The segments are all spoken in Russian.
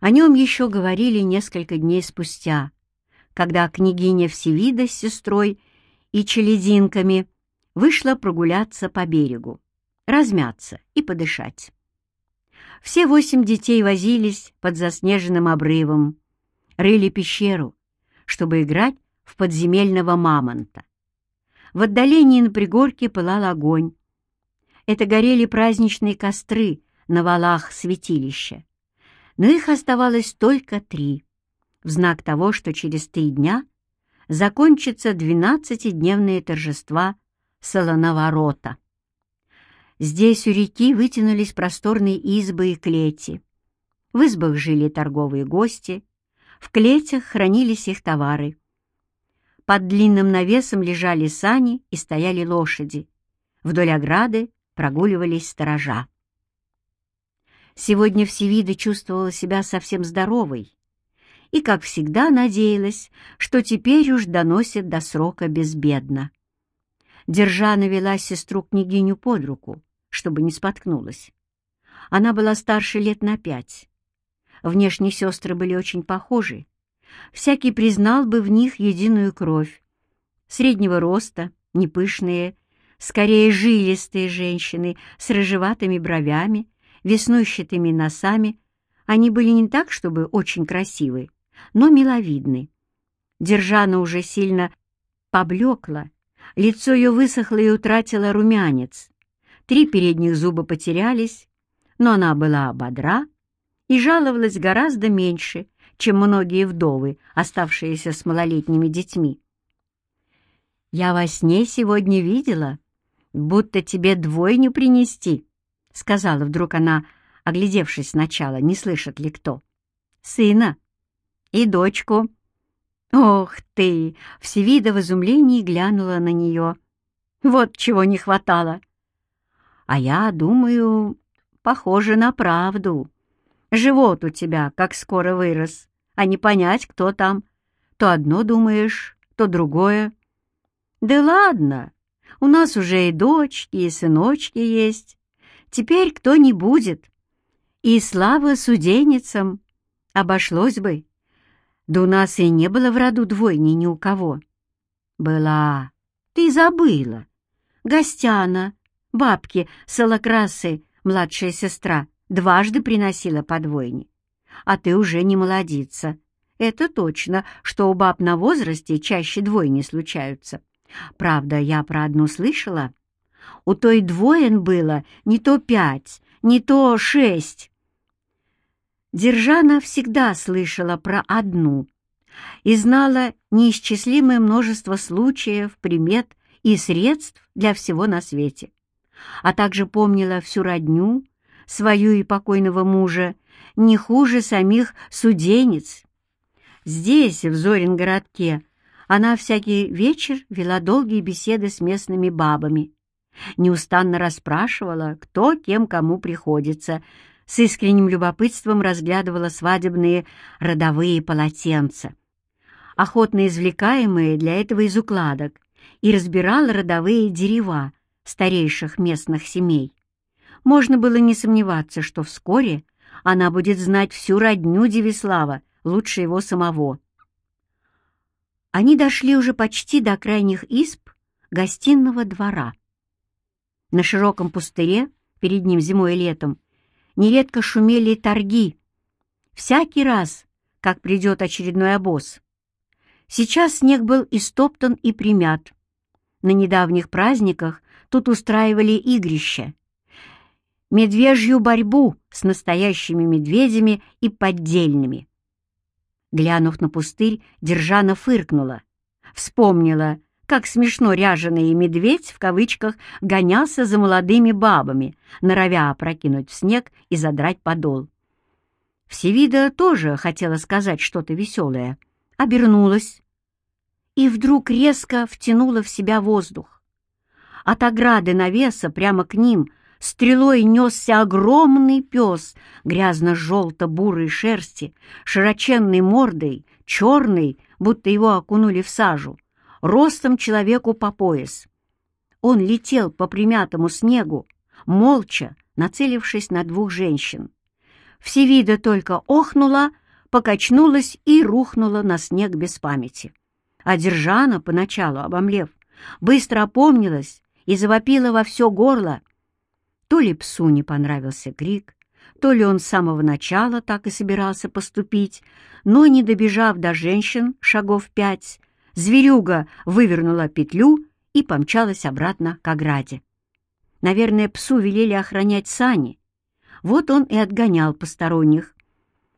О нем еще говорили несколько дней спустя, когда княгиня Всевида с сестрой и челединками вышла прогуляться по берегу, размяться и подышать. Все восемь детей возились под заснеженным обрывом, рыли пещеру, чтобы играть в подземельного мамонта. В отдалении на пригорке пылал огонь. Это горели праздничные костры на валах святилища. Но их оставалось только три, в знак того, что через три дня закончатся двенадцатидневные торжества Солоноворота. Здесь у реки вытянулись просторные избы и клети. В избах жили торговые гости, в клетях хранились их товары. Под длинным навесом лежали сани и стояли лошади. Вдоль ограды прогуливались сторожа. Сегодня Всевида чувствовала себя совсем здоровой и, как всегда, надеялась, что теперь уж доносит до срока безбедно. Держана вела сестру-княгиню под руку, чтобы не споткнулась. Она была старше лет на пять. Внешне сестры были очень похожи. Всякий признал бы в них единую кровь. Среднего роста, непышные, скорее жилистые женщины с рыжеватыми бровями, веснущатыми носами. Они были не так, чтобы очень красивы, но миловидны. Держана уже сильно поблекла, лицо ее высохло и утратило румянец. Три передних зуба потерялись, но она была бодра и жаловалась гораздо меньше, чем многие вдовы, оставшиеся с малолетними детьми. «Я во сне сегодня видела, будто тебе двойню принести», — сказала вдруг она, оглядевшись сначала, не слышит ли кто. «Сына и дочку». «Ох ты!» — Всевида в изумлении глянула на нее. «Вот чего не хватало!» А я думаю, похоже на правду. Живот у тебя как скоро вырос, а не понять, кто там. То одно думаешь, то другое. Да ладно, у нас уже и дочки, и сыночки есть. Теперь кто не будет. И слава судейницам. Обошлось бы. Да у нас и не было в роду двойни ни у кого. Была. Ты забыла. Гостяна, Бабки Солокрасы, младшая сестра, дважды приносила по двойне. А ты уже не молодица. Это точно, что у баб на возрасте чаще двойни случаются. Правда, я про одну слышала. У той двоен было не то пять, не то шесть. Держана всегда слышала про одну и знала неисчислимое множество случаев, примет и средств для всего на свете а также помнила всю родню, свою и покойного мужа, не хуже самих суденец. Здесь, в Зорин-городке, она всякий вечер вела долгие беседы с местными бабами, неустанно расспрашивала, кто кем кому приходится, с искренним любопытством разглядывала свадебные родовые полотенца, охотно извлекаемые для этого из укладок, и разбирала родовые дерева, старейших местных семей. Можно было не сомневаться, что вскоре она будет знать всю родню Девислава, лучше его самого. Они дошли уже почти до крайних изб гостиного двора. На широком пустыре, перед ним зимой и летом, нередко шумели торги. Всякий раз, как придет очередной обоз. Сейчас снег был истоптан и примят. На недавних праздниках тут устраивали игрища, медвежью борьбу с настоящими медведями и поддельными. Глянув на пустырь, Держана фыркнула, вспомнила, как смешно ряженый медведь, в кавычках, гонялся за молодыми бабами, норовя опрокинуть в снег и задрать подол. Всевида тоже хотела сказать что-то веселое, обернулась и вдруг резко втянула в себя воздух. От ограды навеса прямо к ним стрелой несся огромный пес грязно-желто-бурой шерсти, широченной мордой, черный, будто его окунули в сажу, ростом человеку по пояс. Он летел по примятому снегу, молча, нацелившись на двух женщин. Всевида только охнула, покачнулась и рухнула на снег без памяти. А Держана, поначалу обомлев, быстро опомнилась и завопила во все горло. То ли псу не понравился крик, то ли он с самого начала так и собирался поступить, но, не добежав до женщин шагов пять, зверюга вывернула петлю и помчалась обратно к ограде. Наверное, псу велели охранять сани. Вот он и отгонял посторонних.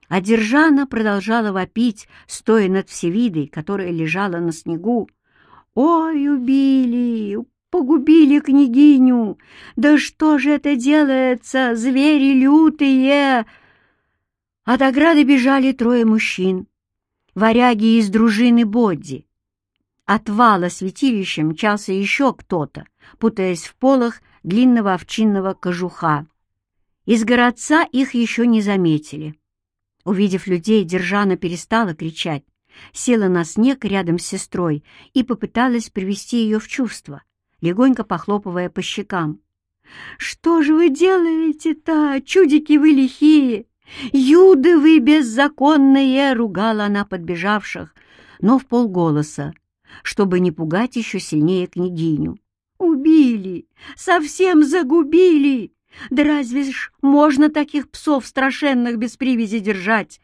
А Держана продолжала вопить, стоя над Всевидой, которая лежала на снегу. «Ой, убили! Погубили княгиню! Да что же это делается, звери лютые!» От ограды бежали трое мужчин, варяги из дружины Бодди. От вала святилища мчался еще кто-то, путаясь в полах длинного овчинного кожуха. Из городца их еще не заметили. Увидев людей, Держана перестала кричать, села на снег рядом с сестрой и попыталась привести ее в чувство, легонько похлопывая по щекам. «Что же вы делаете-то, чудики вы лихие! Юды вы беззаконные!» — ругала она подбежавших, но в полголоса, чтобы не пугать еще сильнее княгиню. «Убили! Совсем загубили! Да разве ж можно таких псов страшенных без привязи держать?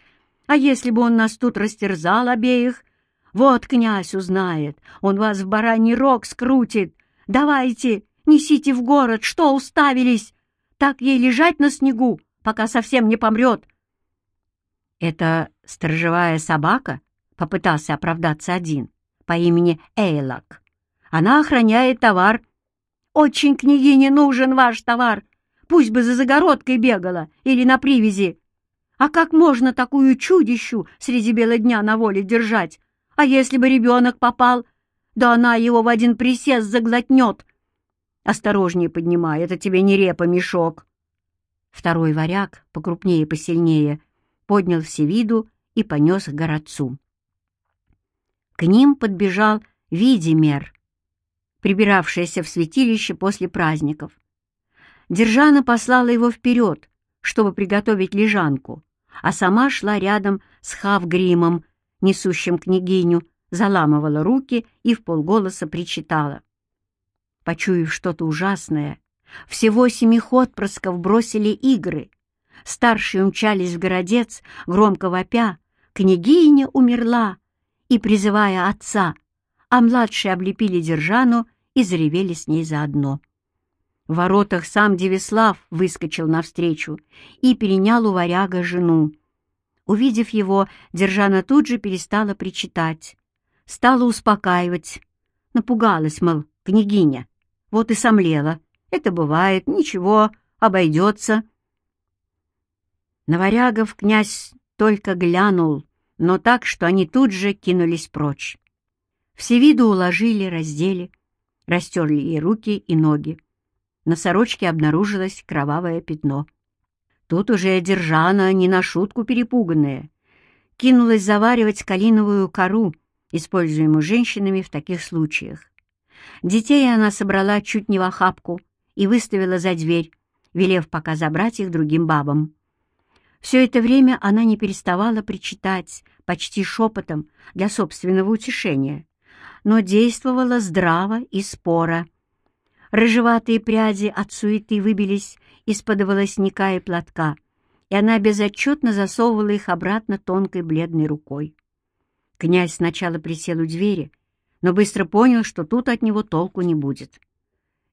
А если бы он нас тут растерзал обеих? Вот князь узнает, он вас в бараний рог скрутит. Давайте, несите в город, что уставились? Так ей лежать на снегу, пока совсем не помрет. Это сторожевая собака, попытался оправдаться один, по имени Эйлак. Она охраняет товар. Очень княгине нужен ваш товар. Пусть бы за загородкой бегала или на привязи. А как можно такую чудищу среди бела дня на воле держать? А если бы ребенок попал? Да она его в один присест заглотнет. Осторожнее поднимай, это тебе не репа, мешок. Второй варяг, покрупнее и посильнее, поднял всевиду и понес к городцу. К ним подбежал Видимер, прибиравшаяся в святилище после праздников. Держана послала его вперед, чтобы приготовить лежанку, а сама шла рядом с Хавгримом, несущим княгиню, заламывала руки и в полголоса причитала. Почуяв что-то ужасное, всего семи отпрысков бросили игры. Старшие умчались в городец, громко вопя, княгиня умерла, и призывая отца, а младшие облепили Держану и заревели с ней заодно. В воротах сам Девислав выскочил навстречу и перенял у варяга жену. Увидев его, Держана тут же перестала причитать. Стала успокаивать. Напугалась, мол, княгиня. Вот и сомлела. Это бывает, ничего, обойдется. На варягов князь только глянул, но так, что они тут же кинулись прочь. Все виду уложили, раздели, растерли ей руки и ноги. На сорочке обнаружилось кровавое пятно. Тут уже Держана, не на шутку перепуганная, кинулась заваривать калиновую кору, используемую женщинами в таких случаях. Детей она собрала чуть не в охапку и выставила за дверь, велев пока забрать их другим бабам. Все это время она не переставала причитать, почти шепотом, для собственного утешения но действовала здраво и споро. Рыжеватые пряди от суеты выбились из-под волосника и платка, и она безотчетно засовывала их обратно тонкой бледной рукой. Князь сначала присел у двери, но быстро понял, что тут от него толку не будет.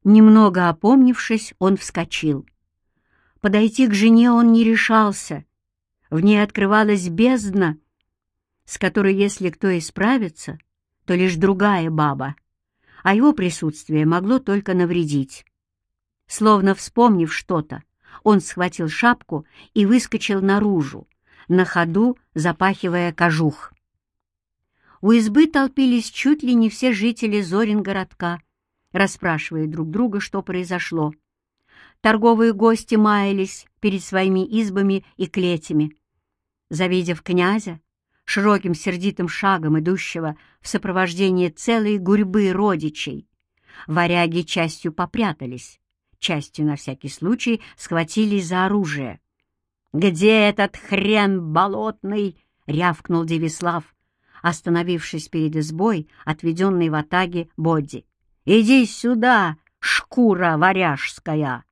Немного опомнившись, он вскочил. Подойти к жене он не решался. В ней открывалась бездна, с которой, если кто и справится, то лишь другая баба, а его присутствие могло только навредить. Словно вспомнив что-то, он схватил шапку и выскочил наружу, на ходу запахивая кожух. У избы толпились чуть ли не все жители Зорин городка, расспрашивая друг друга, что произошло. Торговые гости маялись перед своими избами и клетями. Завидев князя, широким сердитым шагом идущего в сопровождении целой гурьбы родичей. Варяги частью попрятались, частью на всякий случай схватились за оружие. «Где этот хрен болотный?» — рявкнул Девислав, остановившись перед избой, отведенной в атаге Бодди. «Иди сюда, шкура варяжская!»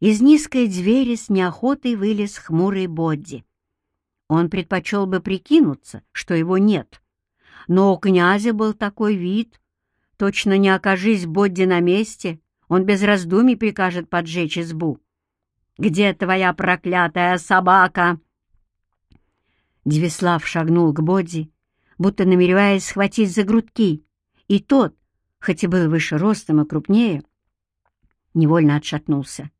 Из низкой двери с неохотой вылез хмурый Бодди. Он предпочел бы прикинуться, что его нет. Но у князя был такой вид. Точно не окажись Бодди на месте, он без раздумий прикажет поджечь избу. «Где твоя проклятая собака?» Девислав шагнул к Бодди, будто намереваясь схватить за грудки, и тот, хоть и был выше ростом и крупнее, невольно отшатнулся.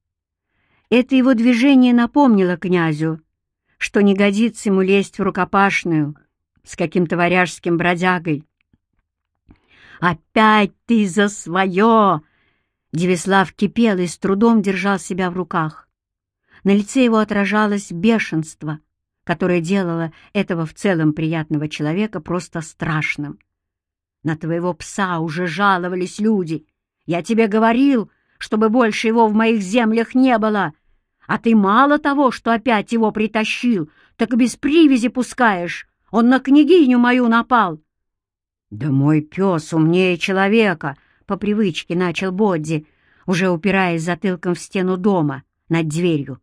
Это его движение напомнило князю, что не годится ему лезть в рукопашную с каким-то варяжским бродягой. «Опять ты за свое!» Девислав кипел и с трудом держал себя в руках. На лице его отражалось бешенство, которое делало этого в целом приятного человека просто страшным. «На твоего пса уже жаловались люди. Я тебе говорил, чтобы больше его в моих землях не было. А ты мало того, что опять его притащил, так без привязи пускаешь. Он на княгиню мою напал. Да мой пес умнее человека, по привычке начал Бодди, уже упираясь затылком в стену дома над дверью.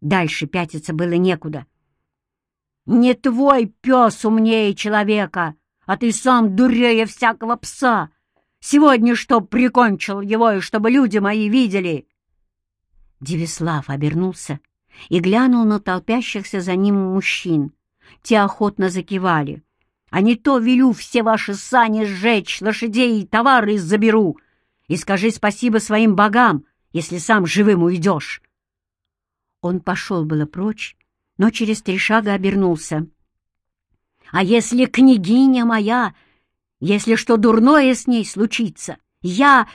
Дальше пятиться было некуда. «Не твой пес умнее человека, а ты сам дурее всякого пса. Сегодня чтоб прикончил его, и чтобы люди мои видели!» Девислав обернулся и глянул на толпящихся за ним мужчин. Те охотно закивали. «А не то велю все ваши сани сжечь, лошадей и товары заберу, и скажи спасибо своим богам, если сам живым уйдешь!» Он пошел было прочь, но через три шага обернулся. «А если княгиня моя, если что дурное с ней случится, я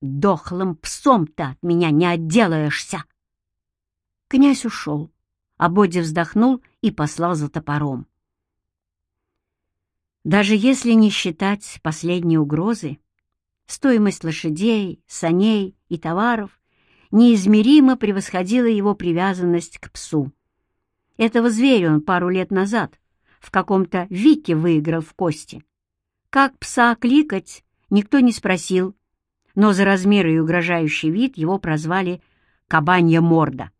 Дохлым псом-то от меня не отделаешься!» Князь ушел, а Бодя вздохнул и послал за топором. Даже если не считать последней угрозы, стоимость лошадей, саней и товаров неизмеримо превосходила его привязанность к псу. Этого зверя он пару лет назад в каком-то вике выиграл в кости. Как пса кликать, никто не спросил, но за размеры и угрожающий вид его прозвали «кабанья морда».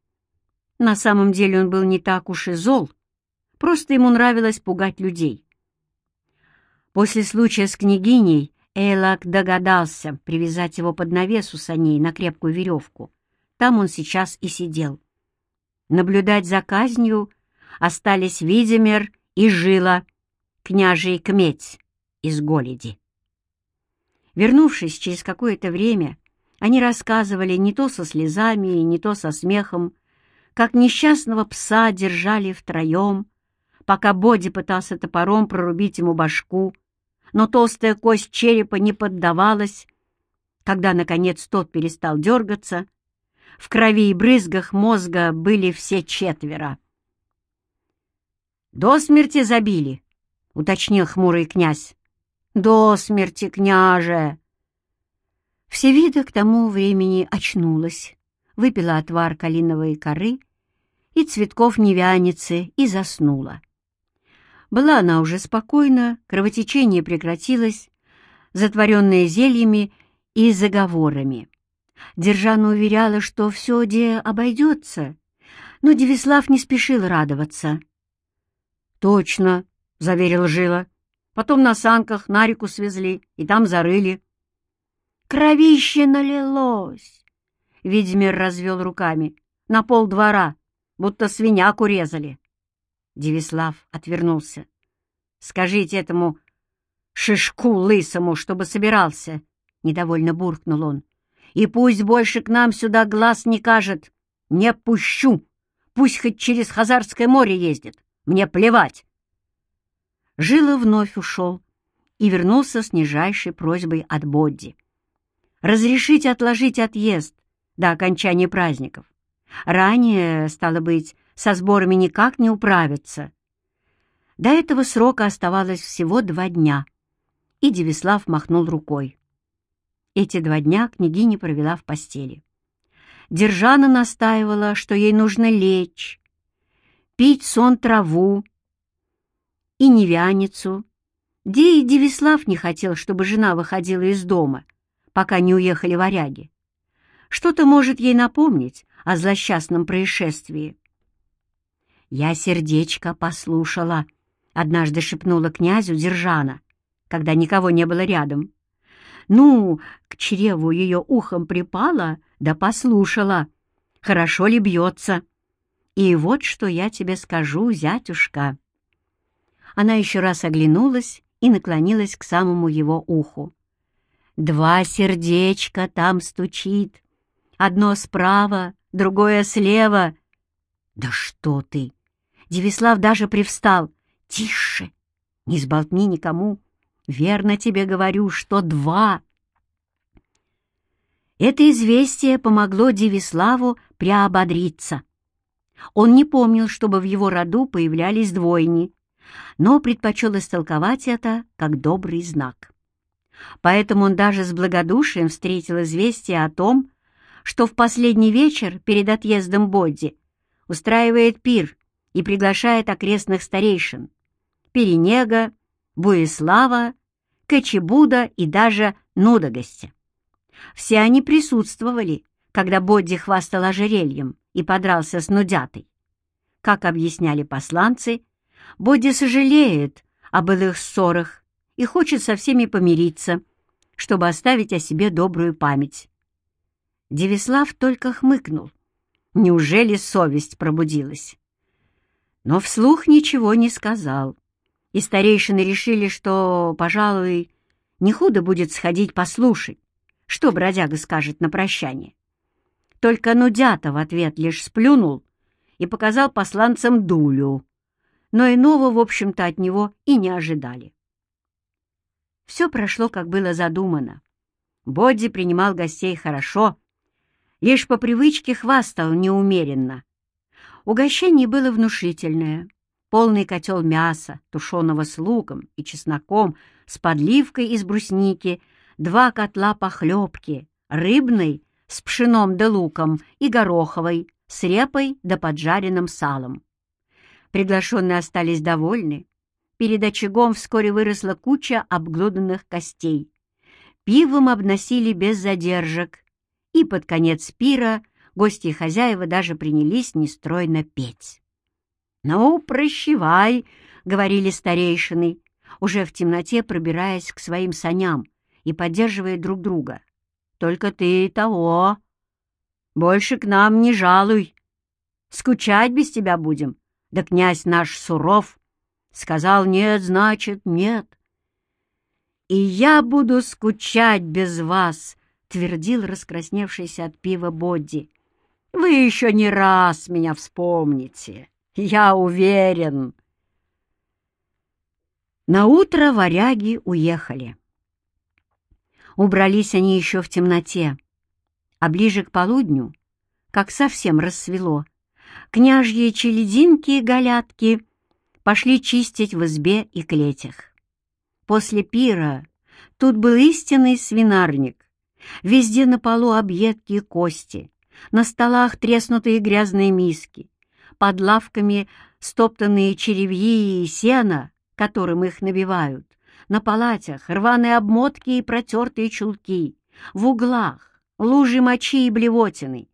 На самом деле он был не так уж и зол, просто ему нравилось пугать людей. После случая с княгиней Эйлак догадался привязать его под навес у саней на крепкую веревку. Там он сейчас и сидел. Наблюдать за казнью остались Видимир и Жила, княжий Кметь из Голеди. Вернувшись через какое-то время, они рассказывали не то со слезами, не то со смехом, как несчастного пса держали втроем, пока Боди пытался топором прорубить ему башку, но толстая кость черепа не поддавалась. Когда, наконец, тот перестал дергаться, в крови и брызгах мозга были все четверо. «До смерти забили», — уточнил хмурый князь. «До смерти, княже!» Всевида к тому времени очнулась, выпила отвар калиновой коры и цветков невяницы и заснула. Была она уже спокойна, кровотечение прекратилось, затворенное зельями и заговорами. Держана уверяла, что все де обойдется, но Девислав не спешил радоваться. «Точно», — заверил Жила, — Потом на санках на реку свезли и там зарыли. Кровище налилось! Ведьмир развел руками. На пол двора, будто свиняку резали. Девислав отвернулся. «Скажите этому шишку лысому, чтобы собирался!» — недовольно буркнул он. «И пусть больше к нам сюда глаз не кажет. Не пущу! Пусть хоть через Хазарское море ездит. Мне плевать!» Жила вновь ушел и вернулся с нижайшей просьбой от Бодди. Разрешить отложить отъезд до окончания праздников. Ранее, стало быть, со сборами никак не управиться. До этого срока оставалось всего два дня, и Девислав махнул рукой. Эти два дня княгиня провела в постели. Держана настаивала, что ей нужно лечь, пить сон траву и невяницу. Да и Девислав не хотел, чтобы жена выходила из дома, пока не уехали варяги. Что-то может ей напомнить о злосчастном происшествии. «Я сердечко послушала», — однажды шепнула князю Держана, когда никого не было рядом. Ну, к чреву ее ухом припала, да послушала, хорошо ли бьется. И вот что я тебе скажу, зятюшка. Она еще раз оглянулась и наклонилась к самому его уху. Два сердечка там стучит. Одно справа, другое слева. Да что ты! Девислав даже привстал. Тише! Не сболтни никому. Верно тебе говорю, что два. Это известие помогло Девиславу приободриться. Он не помнил, чтобы в его роду появлялись двойни, но предпочел истолковать это как добрый знак. Поэтому он даже с благодушием встретил известие о том, что в последний вечер перед отъездом Бодди устраивает пир и приглашает окрестных старейшин — Перенега, Буислава, Кочебуда и даже Нудогостя. Все они присутствовали, когда Бодди хвастал ожерельем и подрался с Нудятой. Как объясняли посланцы, Бодди сожалеет о былых ссорах и хочет со всеми помириться, чтобы оставить о себе добрую память. Девислав только хмыкнул. Неужели совесть пробудилась? Но вслух ничего не сказал и старейшины решили, что, пожалуй, не худо будет сходить послушать, что бродяга скажет на прощание. Только Нудята в ответ лишь сплюнул и показал посланцам дулю, но иного, в общем-то, от него и не ожидали. Все прошло, как было задумано. Бодди принимал гостей хорошо, лишь по привычке хвастал неумеренно. Угощение было внушительное — полный котел мяса, тушеного с луком и чесноком, с подливкой из брусники, два котла похлебки, рыбной с пшеном да луком и гороховой с репой да поджаренным салом. Приглашенные остались довольны. Перед очагом вскоре выросла куча обглоданных костей. Пивом обносили без задержек, и под конец пира гости и хозяева даже принялись нестройно петь. «Ну, прощевай», — говорили старейшины, уже в темноте пробираясь к своим саням и поддерживая друг друга. «Только ты того. Больше к нам не жалуй. Скучать без тебя будем. Да князь наш суров. Сказал нет, значит нет. И я буду скучать без вас», — твердил раскрасневшийся от пива Бодди. «Вы еще не раз меня вспомните». Я уверен. На утро варяги уехали. Убрались они еще в темноте, а ближе к полудню, как совсем рассвело, княжьи челединки и галятки пошли чистить в избе и клетях. После пира тут был истинный свинарник. Везде на полу объедки и кости, на столах треснутые грязные миски, под лавками стоптанные черевьи и сено, которым их набивают, на палатях рваные обмотки и протертые чулки, в углах лужи мочи и блевотины.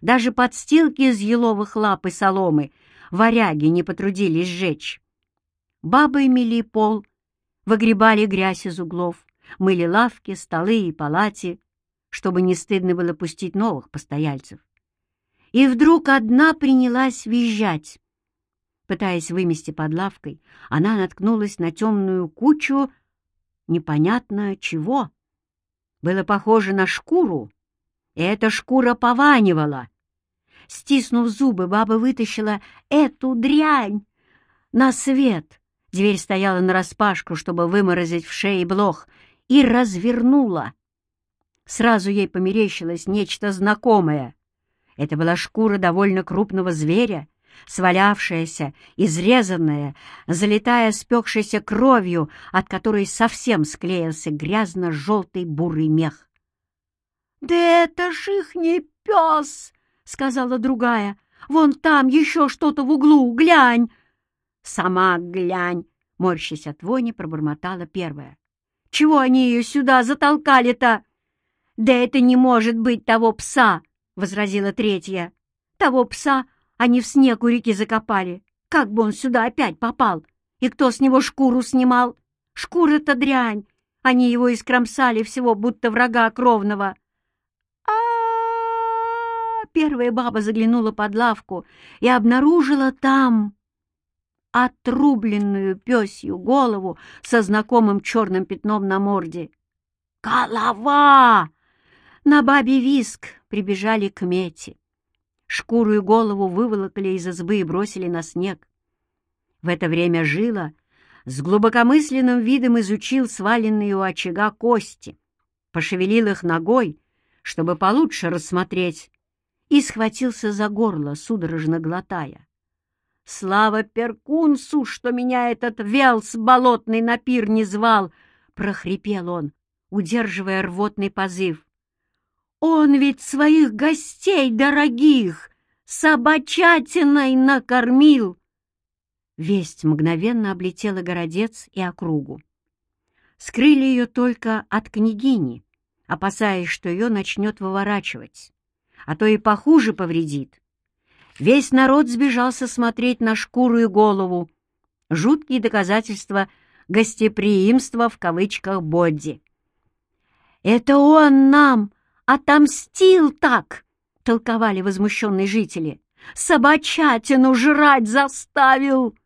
Даже подстилки из еловых лап и соломы варяги не потрудились сжечь. Бабы мели пол, выгребали грязь из углов, мыли лавки, столы и палати, чтобы не стыдно было пустить новых постояльцев и вдруг одна принялась визжать. Пытаясь вымести под лавкой, она наткнулась на темную кучу непонятно чего. Было похоже на шкуру, эта шкура пованивала. Стиснув зубы, баба вытащила эту дрянь на свет. Дверь стояла нараспашку, чтобы выморозить в шее блох, и развернула. Сразу ей померещилось нечто знакомое. Это была шкура довольно крупного зверя, свалявшаяся, изрезанная, залитая спекшейся кровью, от которой совсем склеился грязно-желтый бурый мех. «Да это ж их не пес!» — сказала другая. Вон там еще что-то в углу, глянь!» «Сама глянь!» — морщась от вони, пробормотала первая. «Чего они ее сюда затолкали-то?» «Да это не может быть того пса!» — возразила третья. «Того пса они в снег у реки закопали. Как бы он сюда опять попал? И кто с него шкуру снимал? Шкура-то дрянь! Они его искромсали всего, будто врага кровного!» Первая баба заглянула под лавку и обнаружила там отрубленную пёсью голову со знакомым черным пятном на морде. «Голова!» На бабе виск прибежали к Мете. Шкуру и голову выволокли из избы и бросили на снег. В это время Жила с глубокомысленным видом изучил сваленные у очага кости, пошевелил их ногой, чтобы получше рассмотреть, и схватился за горло, судорожно глотая. «Слава Перкунсу, что меня этот велс болотный на пир не звал!» — прохрипел он, удерживая рвотный позыв. «Он ведь своих гостей дорогих собачатиной накормил!» Весть мгновенно облетела городец и округу. Скрыли ее только от княгини, опасаясь, что ее начнет выворачивать, а то и похуже повредит. Весь народ сбежался смотреть на шкуру и голову. Жуткие доказательства гостеприимства в кавычках Бодди. «Это он нам отомстил так!» — толковали возмущенные жители. «Собачатину жрать заставил!»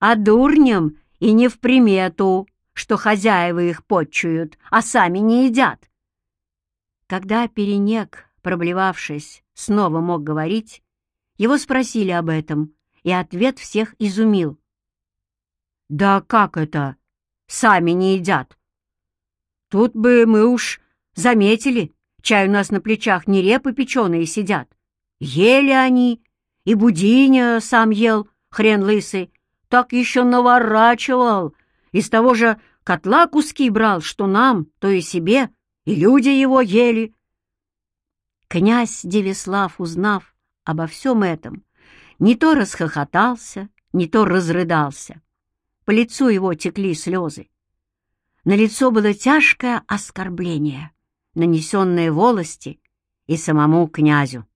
А дурням и не в примету, что хозяева их подчуют, а сами не едят. Когда перенек, проблевавшись, снова мог говорить, его спросили об этом, и ответ всех изумил. «Да как это? Сами не едят. Тут бы мы уж заметили, чай у нас на плечах не репы печеные сидят. Ели они, и Будиня сам ел, хрен лысый, так еще наворачивал, из того же котла куски брал, что нам, то и себе, и люди его ели». Князь Девислав, узнав, обо всем этом, не то расхохотался, не то разрыдался. По лицу его текли слезы. На лицо было тяжкое оскорбление, нанесенное волости и самому князю.